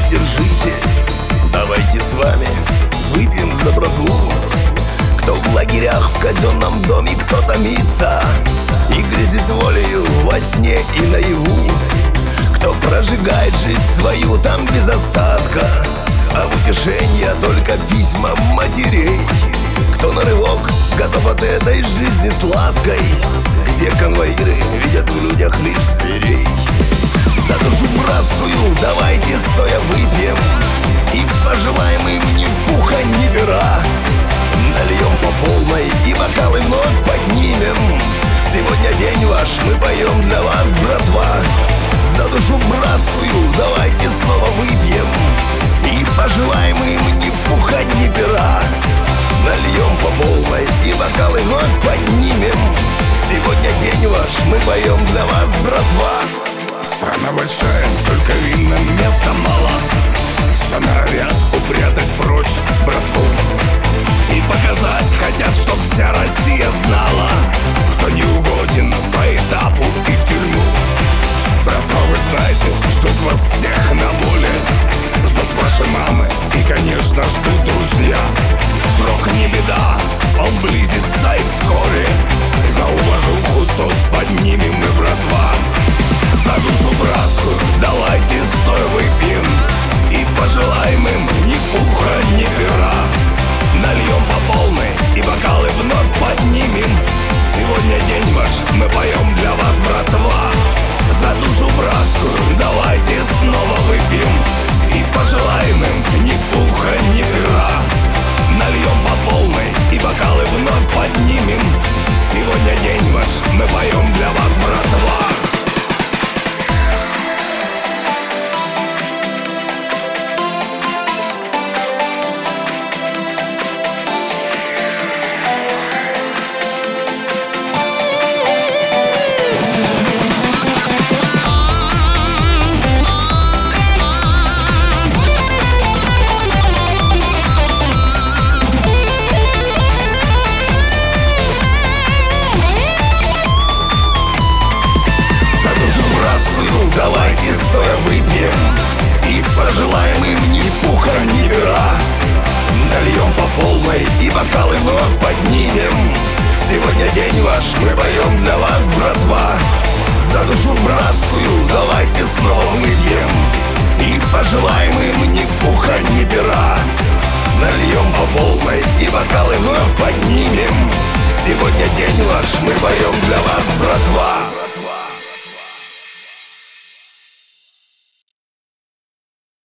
поддержите. Давайте с вами выпьем за братву. Кто в лагерях в казенном доме, кто томится И грязит волею во сне и наяву. Кто прожигает жизнь свою там без остатка А в утешение только письма матерей. Кто на рывок готов от этой жизни сладкой Где конвоиры видят в людях лишь зверей стоя выпьем И пожелаем им ни пуха, ни пера. Нальем по полной и бокалы вновь поднимем. Сегодня день ваш, мы поем для вас, братва. За душу братскую давайте снова выпьем. И пожелаем им ни пуха, ни пера. Нальем по полной и бокалы вновь поднимем. Сегодня день ваш, мы поем для вас, братва Страна большая, только винным места мало. Все норовят упрятать прочь братву. И показать хотят, чтоб вся Россия знала Кто не угоден по этапу и в тюрьму. Братва, вы знаете, ждут вас всех на воле. Ждут ваши мамы и, конечно, ждут друзья. Срок не беда, день душу братскую давайте стоя выпьем И пожелаем им ни пуха, ни пера Нальем по полной и бокалы вновь поднимем. Сегодня день ваш, мы поем для вас, братва. За душу братскую давайте снова выпьем И пожелаем им ни пуха, ни пера Нальем по полной и бокалы вновь поднимем. Сегодня день ваш, мы поем для вас, братва